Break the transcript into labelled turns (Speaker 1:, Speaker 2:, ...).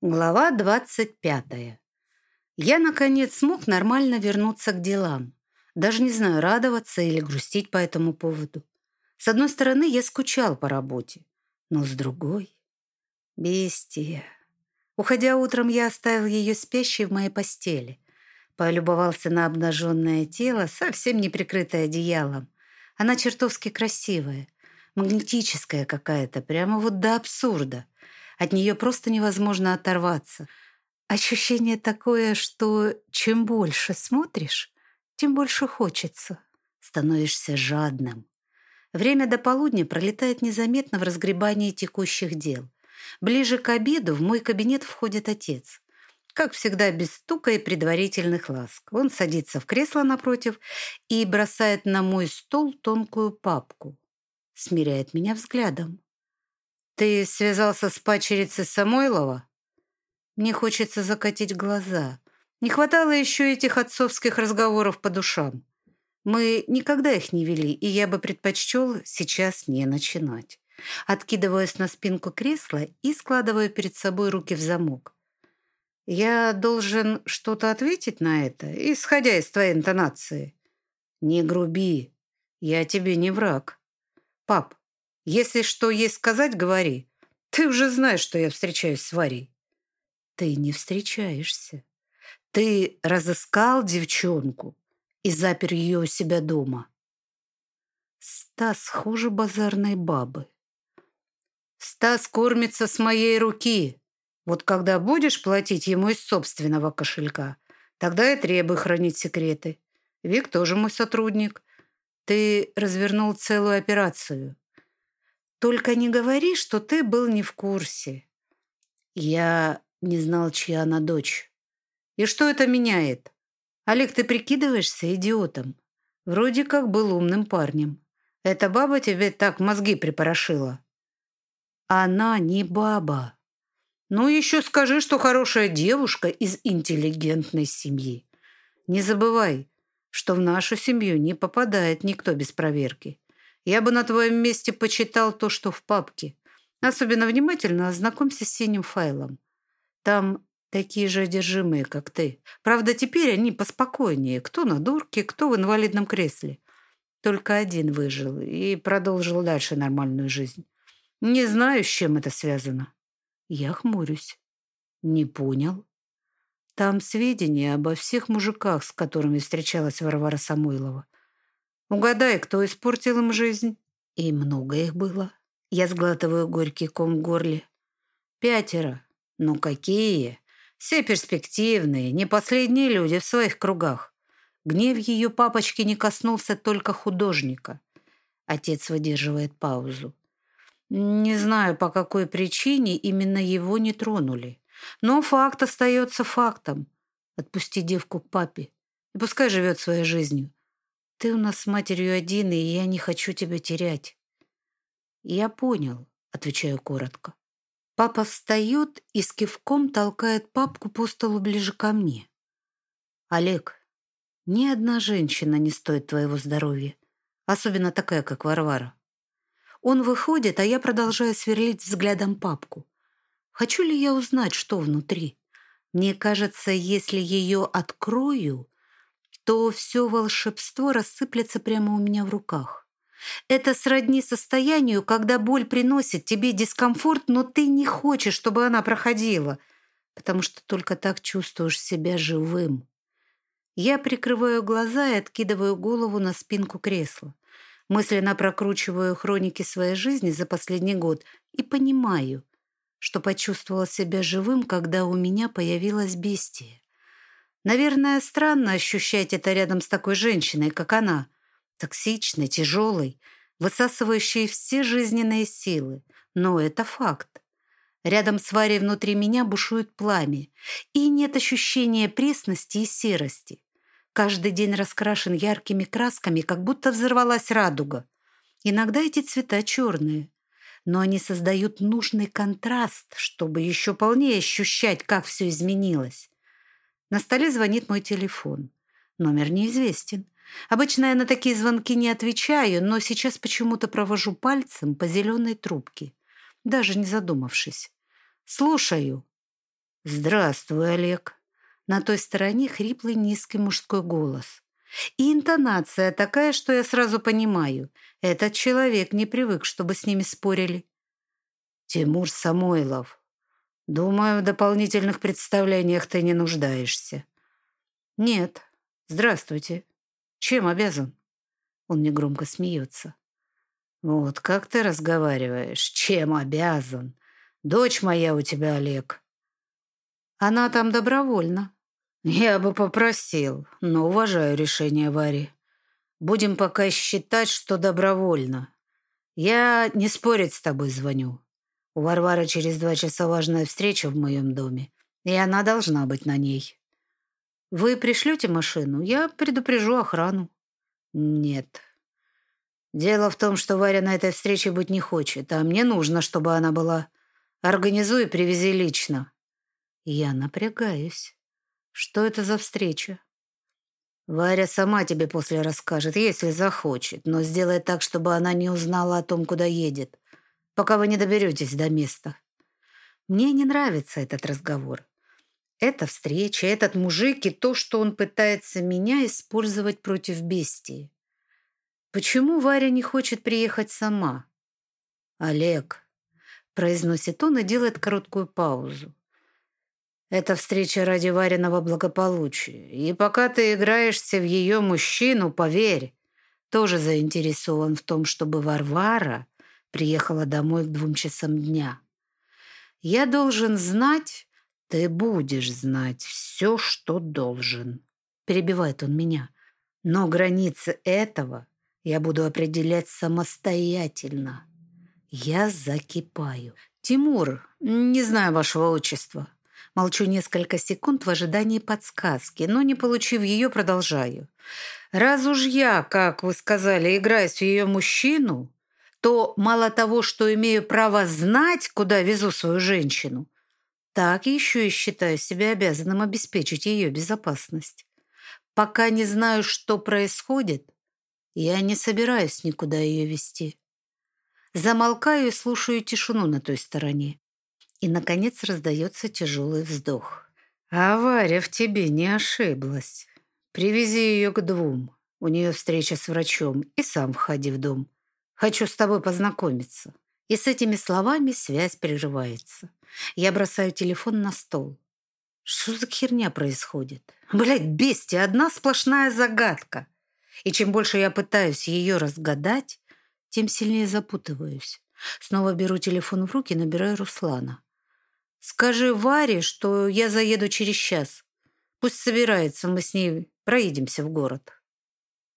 Speaker 1: Глава 25. Я, наконец, смог нормально вернуться к делам. Даже не знаю, радоваться или грустить по этому поводу. С одной стороны, я скучал по работе, но с другой... Бестия. Уходя утром, я оставил ее спящей в моей постели. Полюбовался на обнаженное тело, совсем не прикрытое одеялом. Она чертовски красивая, магнетическая какая-то, прямо вот до абсурда — от нее просто невозможно оторваться. Ощущение такое, что чем больше смотришь, тем больше хочется. Становишься жадным. Время до полудня пролетает незаметно в разгребании текущих дел. Ближе к обеду в мой кабинет входит отец. Как всегда, без стука и предварительных ласк. Он садится в кресло напротив и бросает на мой стол тонкую папку. Смиряет меня взглядом. «Ты связался с пачерицей Самойлова?» Мне хочется закатить глаза. Не хватало еще этих отцовских разговоров по душам. Мы никогда их не вели, и я бы предпочел сейчас не начинать. Откидываясь на спинку кресла и складываю перед собой руки в замок. Я должен что-то ответить на это, исходя из твоей интонации. Не груби, я тебе не враг. Пап, если что есть сказать, говори. Ты уже знаешь, что я встречаюсь с Варей. Ты не встречаешься. Ты разыскал девчонку и запер ее у себя дома. Стас хуже базарной бабы. Стас кормится с моей руки. Вот когда будешь платить ему из собственного кошелька, тогда и требуй хранить секреты. Вик тоже мой сотрудник. Ты развернул целую операцию. Только не говори, что ты был не в курсе. Я не знал, чья она дочь. И что это меняет? Олег, ты прикидываешься идиотом. Вроде как был умным парнем. Эта баба тебе так мозги припорошила. Она не баба. Ну, еще скажи, что хорошая девушка из интеллигентной семьи. Не забывай, что в нашу семью не попадает никто без проверки. Я бы на твоем месте почитал то, что в папке. Особенно внимательно ознакомься с синим файлом. Там такие же одержимые, как ты. Правда, теперь они поспокойнее. Кто на дурке, кто в инвалидном кресле. Только один выжил и продолжил дальше нормальную жизнь. Не знаю, с чем это связано. Я хмурюсь. Не понял. Там сведения обо всех мужиках, с которыми встречалась Варвара Самойлова. Угадай, кто испортил им жизнь?» И много их было. Я сглатываю горький ком в горле. «Пятеро. Ну какие? Все перспективные, не последние люди в своих кругах. Гнев ее папочки не коснулся только художника». Отец выдерживает паузу. «Не знаю, по какой причине именно его не тронули. Но факт остается фактом. Отпусти девку к папе. И пускай живет своей жизнью. Ты у нас с матерью один, и я не хочу тебя терять. Я понял, отвечаю коротко. Папа встает и с кивком толкает папку по столу ближе ко мне. Олег, ни одна женщина не стоит твоего здоровья, особенно такая, как Варвара. Он выходит, а я продолжаю сверлить взглядом папку. Хочу ли я узнать, что внутри? Мне кажется, если ее открою, то все волшебство рассыплется прямо у меня в руках. Это сродни состоянию, когда боль приносит тебе дискомфорт, но ты не хочешь, чтобы она проходила, потому что только так чувствуешь себя живым. Я прикрываю глаза и откидываю голову на спинку кресла. Мысленно прокручиваю хроники своей жизни за последний год и понимаю, что почувствовала себя живым, когда у меня появилась бестия. Наверное, странно ощущать это рядом с такой женщиной, как она. Токсичной, тяжелой, высасывающей все жизненные силы. Но это факт. Рядом с Варей внутри меня бушует пламя, и нет ощущения пресности и серости. Каждый день раскрашен яркими красками, как будто взорвалась радуга. Иногда эти цвета черные, но они создают нужный контраст, чтобы еще полнее ощущать, как все изменилось. На столе звонит мой телефон. Номер неизвестен. Обычно я на такие звонки не отвечаю, но сейчас почему-то провожу пальцем по зеленой трубке, даже не задумавшись. «Слушаю». «Здравствуй, Олег». На той стороне хриплый низкий мужской голос. И интонация такая, что я сразу понимаю, этот человек не привык, чтобы с ними спорили. «Тимур Самойлов, думаю, в дополнительных представлениях ты не нуждаешься». «Нет. Здравствуйте. Чем обязан?» Он негромко смеется. «Вот как ты разговариваешь? Чем обязан? Дочь моя у тебя, Олег». «Она там добровольно». «Я бы попросил, но уважаю решение Вари. Будем пока считать, что добровольно. Я не спорить с тобой звоню. У Варвары через два часа важная встреча в моем доме, и она должна быть на ней. Вы пришлете машину? Я предупрежу охрану». «Нет. Дело в том, что Варя на этой встрече быть не хочет, а мне нужно, чтобы она была. Организуй и привези лично». Я напрягаюсь. Что это за встреча? Варя сама тебе после расскажет, если захочет, но сделай так, чтобы она не узнала о том, куда едет, пока вы не доберетесь до места. Мне не нравится этот разговор. Эта встреча, этот мужик и то, что он пытается меня использовать против бестии. Почему Варя не хочет приехать сама? Олег, произносит он и делает короткую паузу. Это встреча ради Вариного благополучия. И пока ты играешься в ее мужчину, поверь, тоже заинтересован в том, чтобы Варвара приехала домой к двум часам дня. Я должен знать, ты будешь знать все, что должен. Перебивает он меня. Но границы этого я буду определять самостоятельно. Я закипаю. Тимур, не знаю вашего отчества. Молчу несколько секунд в ожидании подсказки, но, не получив ее, продолжаю. «Раз уж я, как вы сказали, играюсь в ее мужчину, то мало того, что имею право знать, куда везу свою женщину, так еще и считаю себя обязанным обеспечить ее безопасность. Пока не знаю, что происходит, я не собираюсь никуда ее вести. Замолкаю и слушаю тишину на той стороне. И, наконец, раздается тяжелый вздох. «А Варя в тебе не ошиблась. Привези ее к двум. У нее встреча с врачом. И сам входи в дом. Хочу с тобой познакомиться». И с этими словами связь прерывается. Я бросаю телефон на стол. Что за херня происходит? Блядь, бестия, одна сплошная загадка. И чем больше я пытаюсь ее разгадать, тем сильнее запутываюсь. Снова беру телефон в руки и набираю Руслана. Скажи Варе, что я заеду через час. Пусть собирается, мы с ней проедемся в город.